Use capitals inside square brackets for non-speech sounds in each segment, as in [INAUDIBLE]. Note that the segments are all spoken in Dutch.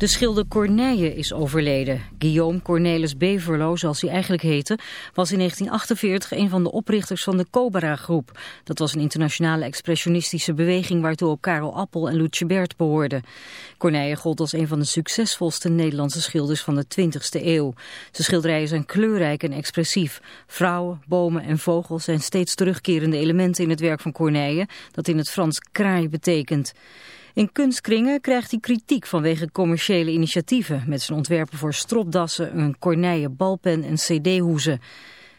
De schilder Corneille is overleden. Guillaume Cornelis Beverlo, zoals hij eigenlijk heette, was in 1948 een van de oprichters van de Cobra-groep. Dat was een internationale expressionistische beweging waartoe ook Karel Appel en Lutje Bert behoorden. Corneille gold als een van de succesvolste Nederlandse schilders van de 20e eeuw. Zijn schilderijen zijn kleurrijk en expressief. Vrouwen, bomen en vogels zijn steeds terugkerende elementen in het werk van Corneille, dat in het Frans kraai betekent. In kunstkringen krijgt hij kritiek vanwege commerciële initiatieven... met zijn ontwerpen voor stropdassen, een corneille balpen en cd-hoezen.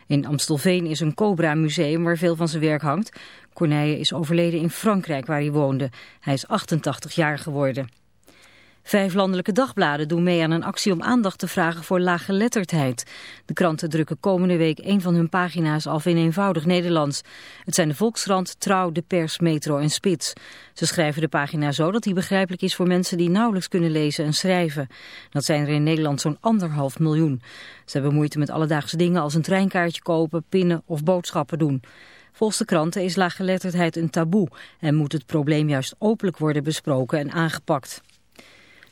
In Amstelveen is een Cobra-museum waar veel van zijn werk hangt. Corneille is overleden in Frankrijk waar hij woonde. Hij is 88 jaar geworden. Vijf landelijke dagbladen doen mee aan een actie om aandacht te vragen voor laaggeletterdheid. De kranten drukken komende week een van hun pagina's af in eenvoudig Nederlands. Het zijn de Volkskrant, Trouw, De Pers, Metro en Spits. Ze schrijven de pagina zo dat die begrijpelijk is voor mensen die nauwelijks kunnen lezen en schrijven. Dat zijn er in Nederland zo'n anderhalf miljoen. Ze hebben moeite met alledaagse dingen als een treinkaartje kopen, pinnen of boodschappen doen. Volgens de kranten is laaggeletterdheid een taboe en moet het probleem juist openlijk worden besproken en aangepakt.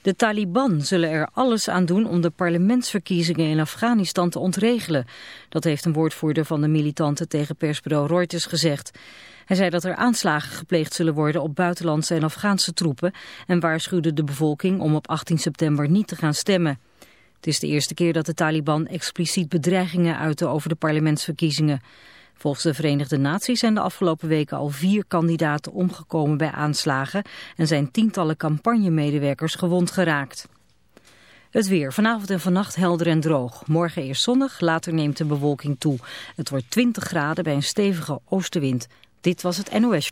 De Taliban zullen er alles aan doen om de parlementsverkiezingen in Afghanistan te ontregelen. Dat heeft een woordvoerder van de militanten tegen persbureau Reuters gezegd. Hij zei dat er aanslagen gepleegd zullen worden op buitenlandse en Afghaanse troepen... en waarschuwde de bevolking om op 18 september niet te gaan stemmen. Het is de eerste keer dat de Taliban expliciet bedreigingen uiten over de parlementsverkiezingen. Volgens de Verenigde Naties zijn de afgelopen weken al vier kandidaten omgekomen bij aanslagen en zijn tientallen campagnemedewerkers gewond geraakt. Het weer. Vanavond en vannacht helder en droog. Morgen eerst zonnig, later neemt de bewolking toe. Het wordt 20 graden bij een stevige oostenwind. Dit was het NOS.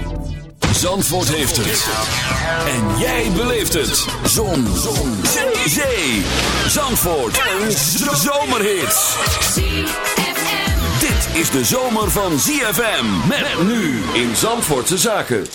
Zandvoort heeft het. En jij beleeft het. Zon. Zon. Zee. Zandvoort. Een zomerhit. Dit is de zomer van ZFM. Met nu in Zandvoortse Zaken.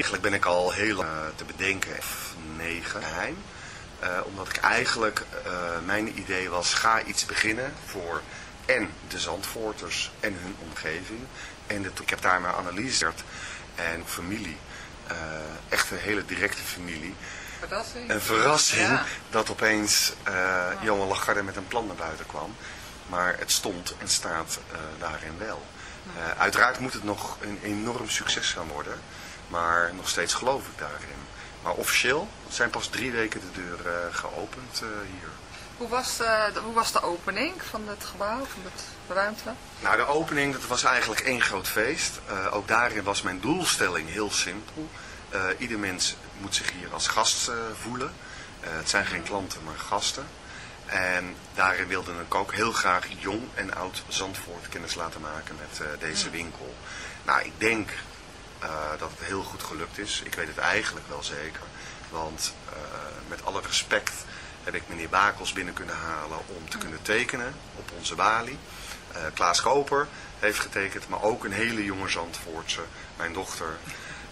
Eigenlijk ben ik al heel lang eh, te bedenken, of negen geheim. Eh, omdat ik eigenlijk, eh, mijn idee was, ga iets beginnen voor en de Zandvoorters en hun omgeving. En de, ik heb daar mijn analyse en familie, echt een hele directe familie. Verrassing. Een verrassing Ja. dat opeens eh Johan Lagarde met een plan naar buiten kwam. Maar het stond en staat daarin wel. Uiteraard moet het nog een enorm succes gaan worden. Maar nog steeds geloof ik daarin. Maar officieel zijn pas drie weken de deur eh, geopend eh, hier. Hoe was, de, de- hoe was de opening van het gebouw, van het ruimte? Nou, de opening dat was eigenlijk één groot feest. Eh, ook daarin was mijn doelstelling heel simpel. Eh, ieder mens moet zich hier als gast eh, voelen. Eh, het zijn geen klanten, maar gasten. En daarin wilde ik ook heel graag jong en oud Zandvoort kennis laten maken met eh, deze winkel. Nou, ik denk eh, dat het heel goed gelukt is. Ik weet het eigenlijk wel zeker. Want eh, met alle respect heb ik meneer Bakels binnen kunnen halen om te kunnen tekenen op onze balie. Eh, Klaas Koper heeft getekend, maar ook een hele jonge Zandvoortse, mijn dochter.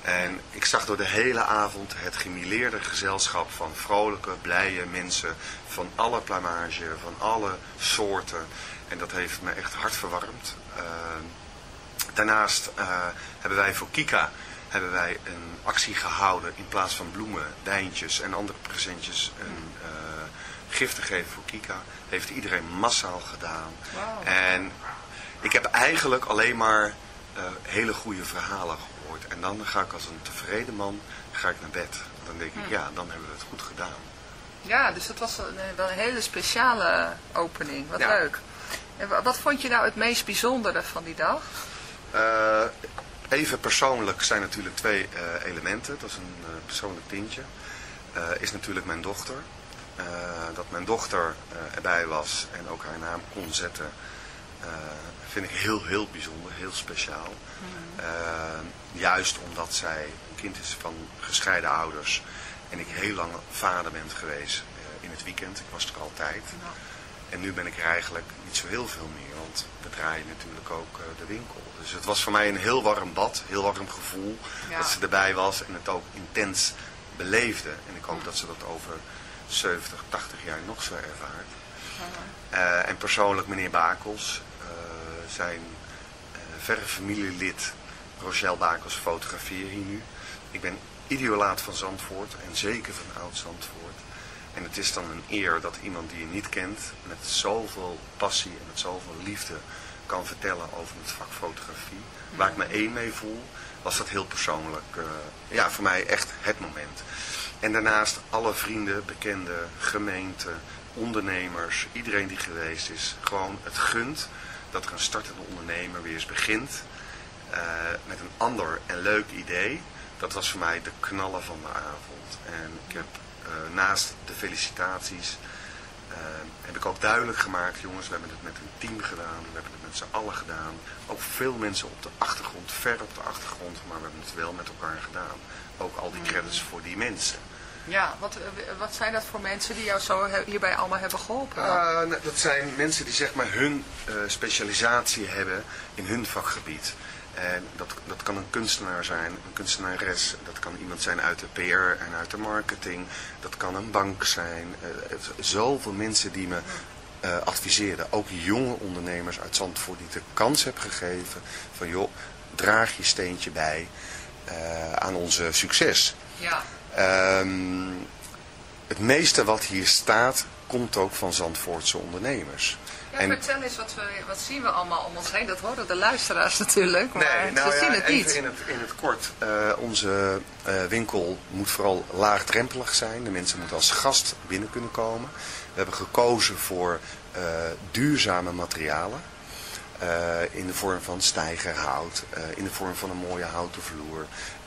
En ik zag door de hele avond het gemileerde gezelschap van vrolijke, blije mensen van alle plamage, van alle soorten. En dat heeft me echt hard verwarmd. Eh, daarnaast eh, hebben wij voor Kika hebben wij een actie gehouden in plaats van bloemen, wijntjes en andere presentjes een eh, gift te geven voor Kika. Heeft iedereen massaal gedaan. En ik heb eigenlijk alleen maar eh, hele goede verhalen gehoord. En dan ga ik als een tevreden man ga ik naar bed. Dan denk ik, ja, dan hebben we het goed gedaan. Ja, dus dat was een, wel een hele speciale opening. Wat Ja. leuk. En wa- wat vond je nou het meest bijzondere van die dag? Eh, even persoonlijk zijn natuurlijk twee eh, elementen. Dat is een eh, persoonlijk tintje. Is natuurlijk mijn dochter. Dat mijn dochter erbij was en ook haar naam kon zetten, vind ik heel, heel bijzonder, heel speciaal. Eh, juist omdat zij een kind is van gescheiden ouders en ik heel lang vader ben geweest in het weekend. Ik was er altijd. En nu ben ik er eigenlijk niet zo heel veel meer, want we draaien natuurlijk ook eh, de winkel. Dus het was voor mij een heel warm bad, heel warm gevoel Ja. dat ze erbij was en het ook intens beleefde. En ik hoop dat ze dat over 70, 80 jaar nog zo ervaart. Eh, en persoonlijk meneer Bakels, eh, zijn eh, verre familielid Rochelle Bakels fotografeer hier nu. Ik ben ideolaat van Zandvoort en zeker van oud Zandvoort. En het is dan een eer dat iemand die je niet kent met zoveel passie en met zoveel liefde kan vertellen over het vak fotografie. Waar ik me één mee voel, was dat heel persoonlijk. eh, ja, voor mij echt het moment. En daarnaast alle vrienden, bekenden, gemeenten, ondernemers, iedereen die geweest is. Gewoon het gunt dat er een startende ondernemer weer eens begint eh, met een ander en leuk idee. Dat was voor mij de knallen van de avond. En ik heb naast de felicitaties eh, heb ik ook duidelijk gemaakt, jongens, we hebben het met een team gedaan, we hebben het met z'n allen gedaan. Ook veel mensen op de achtergrond, ver op de achtergrond, maar we hebben het wel met elkaar gedaan. Ook al die credits voor die mensen. Ja, wat, eh, wat zijn dat voor mensen die jou zo hierbij allemaal hebben geholpen? Eh, nou, dat zijn mensen die zeg maar hun eh, specialisatie hebben in hun vakgebied. En dat, dat kan een kunstenaar zijn, een kunstenares. Dat kan iemand zijn uit de PR en uit de marketing. Dat kan een bank zijn. Eh, zoveel mensen die me eh, adviseerden. Ook jonge ondernemers uit Zandvoort die ik de kans heb gegeven. Van joh, draag je steentje bij eh, aan onze succes. Ja. Ehm, het meeste wat hier staat, komt ook van Zandvoortse ondernemers. Ja, En- vertel eens, wat, we, wat zien we allemaal om ons heen? Dat horen de luisteraars [LAUGHS] natuurlijk, maar Nee, nou ze ja, zien het niet. In het, in het kort. Eh, onze eh, winkel moet vooral laagdrempelig zijn. De mensen moeten als gast binnen kunnen komen. We hebben gekozen voor eh, duurzame materialen. In de vorm van stijgerhout, in de vorm van een mooie houten vloer.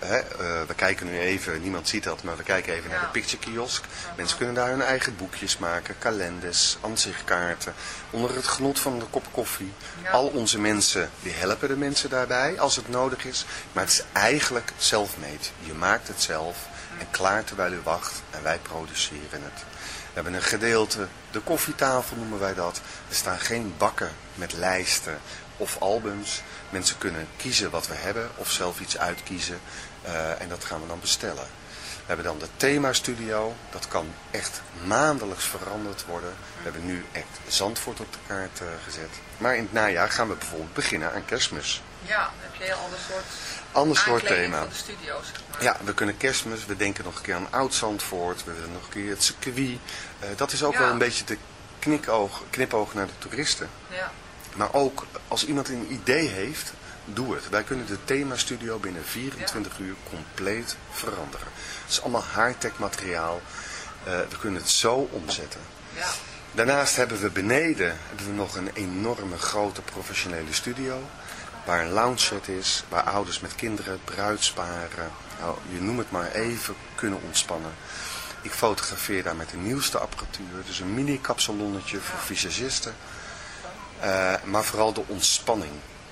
hè, eh, we kijken nu even, niemand ziet dat, maar we kijken even naar de picture kiosk. Mensen kunnen daar hun eigen boekjes maken, kalenders, aanzichtkaarten, onder het genot van de kop koffie. Ja. Al onze mensen, die helpen de mensen daarbij als het nodig is. Maar het is eigenlijk self-made. Je maakt het zelf en klaar terwijl u wacht en wij produceren het. We hebben een gedeelte, de koffietafel noemen wij dat. Er staan geen bakken met lijsten of albums. Mensen kunnen kiezen wat we hebben of zelf iets uitkiezen. Eh, en dat gaan we dan bestellen. We hebben dan de themastudio. Dat kan echt maandelijks veranderd worden. We hebben nu echt Zandvoort op de kaart eh, gezet. Maar in het najaar gaan we bijvoorbeeld beginnen aan kerstmis. Ja, dan heb je een heel ander soort Ander soort thema. van de studio's. zeg maar. Ja, we kunnen kerstmis, we denken nog een keer aan Oud-Zandvoort, we willen nog een keer het circuit. Eh, dat is ook Ja. wel een beetje de knipoog, knipoog naar de toeristen. Ja. Maar ook als iemand een idee heeft, doe het. Wij kunnen de themastudio binnen 24 uur compleet veranderen. Het is allemaal high-tech materiaal. Eh, we kunnen het zo omzetten. Ja. Daarnaast hebben we beneden hebben we nog een enorme grote professionele studio. Waar een lounge set is, waar ouders met kinderen, bruidsparen, nou, je noem het maar even, kunnen ontspannen. Ik fotografeer daar met de nieuwste apparatuur, dus een mini kapsalonnetje voor visagisten. Eh, maar vooral de ontspanning.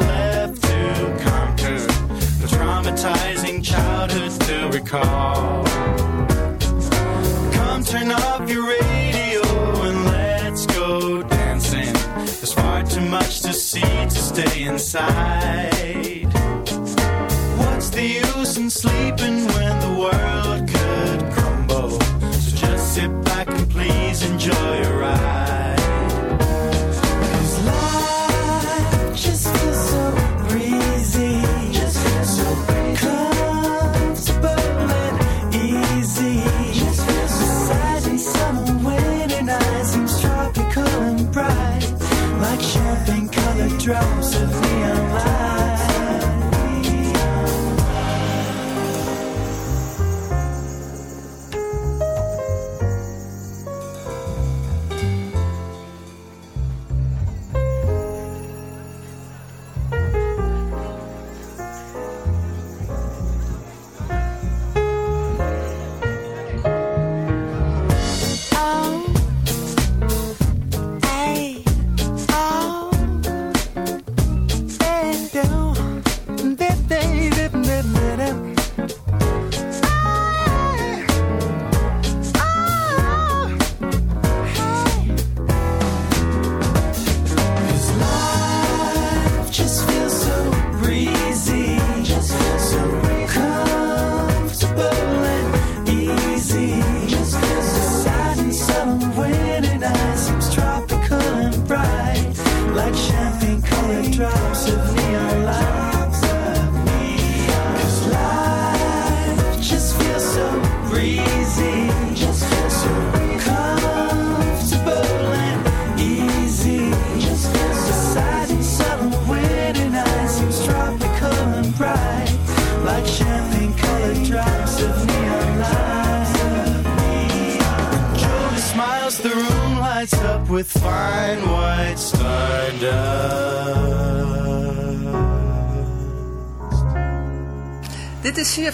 Left to conquer. the traumatizing childhood to recall. Come turn off your radio and let's go dancing. There's far too much to see to stay inside. What's the use in sleeping when the world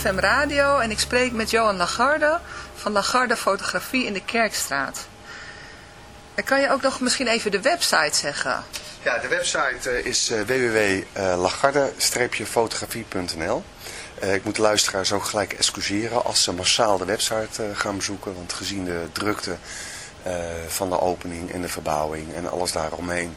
CFM Radio en ik spreek met Johan Lagarde van Lagarde Fotografie in de Kerkstraat. En kan je ook nog misschien even de website zeggen? Ja, de website eh, is uh, www.lagarde-fotografie.nl Eh, Ik moet de luisteraars ook gelijk excuseren als ze massaal de website eh, gaan bezoeken. Want gezien de drukte eh, van de opening en de verbouwing en alles daaromheen...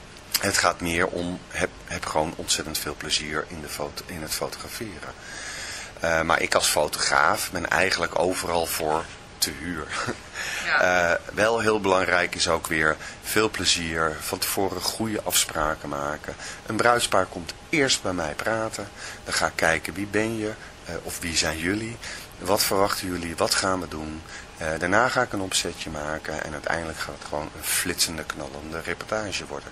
Het gaat meer om, heb, heb gewoon ontzettend veel plezier in, de foto, in het fotograferen. Uh, maar ik als fotograaf ben eigenlijk overal voor te huur. [LAUGHS] Ja. Uh, wel heel belangrijk is ook weer veel plezier, van tevoren goede afspraken maken. Een bruidspaar komt eerst bij mij praten. Dan ga ik kijken wie ben je uh, of wie zijn jullie. Wat verwachten jullie? Wat gaan we doen? Daarna ga ik een opzetje maken en uiteindelijk gaat het gewoon een flitsende, knallende reportage worden.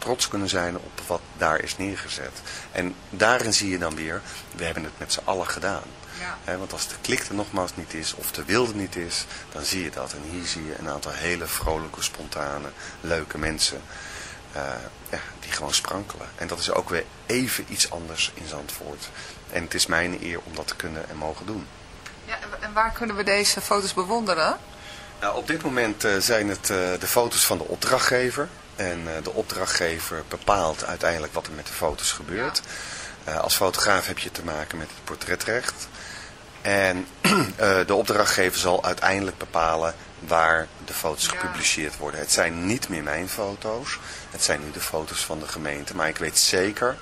trots kunnen zijn op wat daar is neergezet. En daarin zie je dan weer, we hebben het met z'n allen gedaan. Ja. want als de klik er nogmaals niet is, of de wilde niet is, dan zie je dat. En hier zie je een aantal hele vrolijke, spontane, leuke mensen uh, ja, die gewoon sprankelen. En dat is ook weer even iets anders in Zandvoort. En het is mijn eer om dat te kunnen en mogen doen. Ja, en waar kunnen we deze foto's bewonderen? Nou, op dit moment uh, zijn het uh, de foto's van de opdrachtgever. En uh, de opdrachtgever bepaalt uiteindelijk wat er met de foto's gebeurt. Ja. als fotograaf heb je te maken met het portretrecht. En [CLEARS THROAT] de opdrachtgever zal uiteindelijk bepalen waar de foto's gepubliceerd worden. Het zijn niet meer mijn foto's. Het zijn nu de foto's van de gemeente. Maar ik weet zeker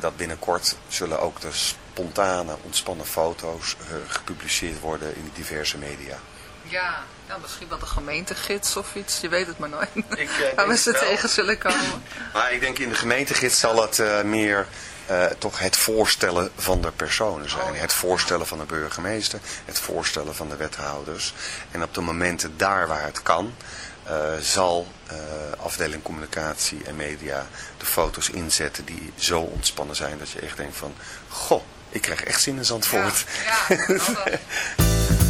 dat binnenkort zullen ook de spontane, ontspannen foto's gepubliceerd worden in diverse media. Ja, ja, misschien wel de gemeentegids of iets. Je weet het maar nooit. Ik, uh, [LAUGHS] Waar we ze tegen zullen komen. [LAUGHS] Maar ik denk in de gemeentegids zal het uh, meer uh, toch het voorstellen van de personen zijn. Oh, het voorstellen van de burgemeester. Het voorstellen van de wethouders. En op de momenten daar waar het kan... zal afdeling communicatie en media de foto's inzetten die zo ontspannen zijn dat je echt denkt van... Goh, ik krijg echt zin in Zandvoort. Ja, ja [LAUGHS]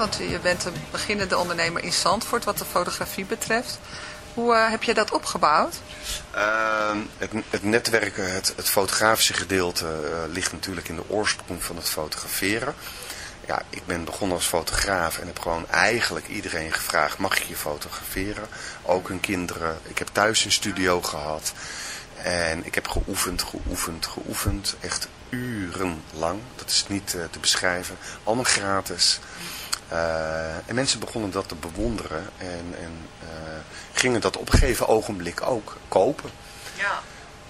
Want je bent een beginnende ondernemer in Zandvoort wat de fotografie betreft. Hoe eh, heb je dat opgebouwd? Ehm, het, het netwerken, het, het fotografische gedeelte eh, ligt natuurlijk in de oorsprong van het fotograferen. Ja, ik ben begonnen als fotograaf en heb gewoon eigenlijk iedereen gevraagd, mag ik je fotograferen? Ook hun kinderen. Ik heb thuis een studio gehad. En ik heb geoefend, geoefend, geoefend. Echt urenlang. Dat is niet eh, te beschrijven. Allemaal gratis. Eh, en mensen begonnen dat te bewonderen. En, en eh, gingen dat op een gegeven ogenblik ook kopen. Ja.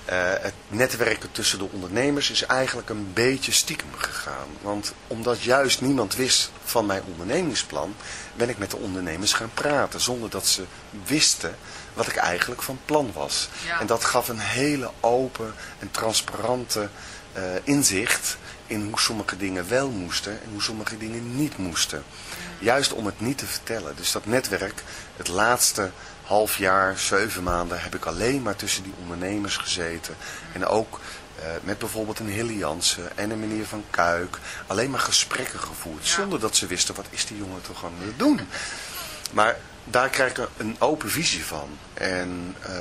Eh, het netwerken tussen de ondernemers is eigenlijk een beetje stiekem gegaan. Want omdat juist niemand wist van mijn ondernemingsplan, ben ik met de ondernemers gaan praten. Zonder dat ze wisten wat ik eigenlijk van plan was. Ja. En dat gaf een hele open en transparante inzicht in hoe sommige dingen wel moesten en hoe sommige dingen niet moesten. Juist om het niet te vertellen. Dus dat netwerk, het laatste half jaar, zeven maanden, heb ik alleen maar tussen die ondernemers gezeten. En ook eh, met bijvoorbeeld een Hilly Jansen en een meneer Van Kuik. Alleen maar gesprekken gevoerd. Zonder dat ze wisten, wat is die jongen toch aan het doen? Maar daar krijg ik een open visie van. En eh,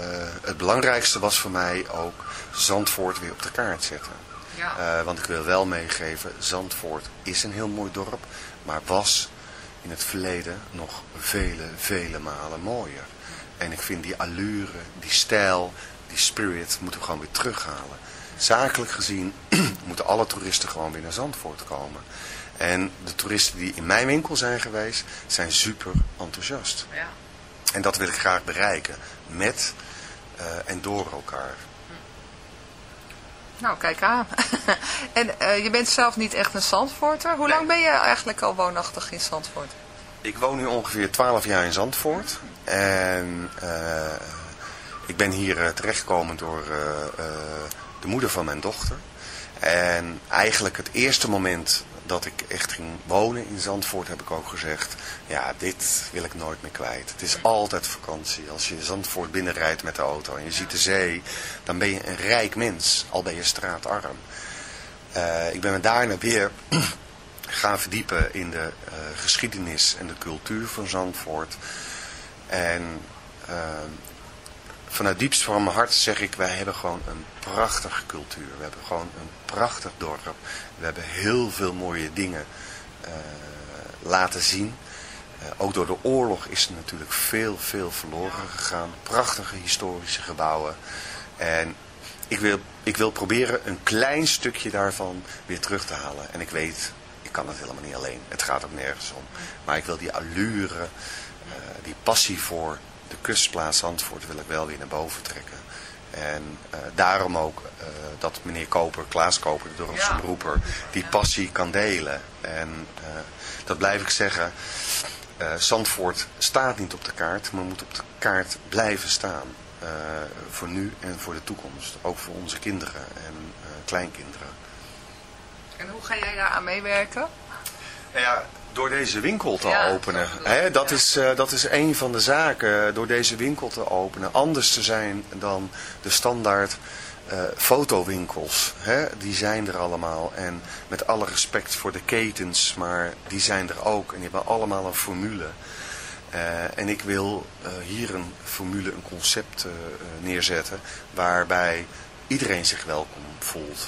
het belangrijkste was voor mij ook Zandvoort weer op de kaart zetten. Ja. Eh, want ik wil wel meegeven, Zandvoort is een heel mooi dorp, maar was in het verleden nog vele, vele malen mooier. En ik vind die allure, die stijl, die spirit moeten we gewoon weer terughalen. Zakelijk gezien [CLEARS THROAT] moeten alle toeristen gewoon weer naar Zandvoort komen. En de toeristen die in mijn winkel zijn geweest, zijn super enthousiast. Ja. En dat wil ik graag bereiken, met eh, en door elkaar. Nou, kijk aan. [LAUGHS] en eh, je bent zelf niet echt een Zandvoorter. Hoe lang ben je eigenlijk al woonachtig in Zandvoort? Ik woon nu ongeveer 12 jaar in Zandvoort. En eh, ik ben hier eh, terechtgekomen door de moeder van mijn dochter. En eigenlijk het eerste moment dat ik echt ging wonen in Zandvoort heb ik ook gezegd... Ja, dit wil ik nooit meer kwijt. Het is altijd vakantie. Als je Zandvoort binnenrijdt met de auto en je ziet de zee... dan ben je een rijk mens, al ben je straatarm. Eh, ik ben me daarna weer [CLEARS THROAT] gaan verdiepen in de eh, geschiedenis en de cultuur van Zandvoort. En eh, vanuit diepst van mijn hart zeg ik, wij hebben gewoon een prachtige cultuur. We hebben gewoon een prachtig dorp. We hebben heel veel mooie dingen eh, laten zien. Eh, ook door de oorlog is er natuurlijk veel, veel verloren gegaan. Prachtige historische gebouwen. En ik wil, ik wil proberen een klein stukje daarvan weer terug te halen. En ik weet, ik kan het helemaal niet alleen. Het gaat ook nergens om. Maar ik wil die allure, eh, die passie voor de kustplaats Zandvoort wil ik wel weer naar boven trekken. En eh, daarom ook eh, dat meneer Koper, Klaas Koper, de dorpse Ja. beroeper, die passie kan delen. En eh, dat blijf ik zeggen. eh, Zandvoort staat niet op de kaart, maar moet op de kaart blijven staan. Eh, voor nu en voor de toekomst. Ook voor onze kinderen en eh, kleinkinderen. En hoe ga jij daar aan meewerken? Nou ja, door deze winkel te Ja, openen. Hè, dat, is, eh, dat is een van de zaken. Door deze winkel te openen. Anders te zijn dan de standaard eh, fotowinkels. Hè, die zijn er allemaal. En met alle respect voor de ketens. Maar die zijn er ook. En die hebben allemaal een formule. Eh, en ik wil eh, hier een formule, een concept eh, eh, neerzetten. Waarbij iedereen zich welkom voelt.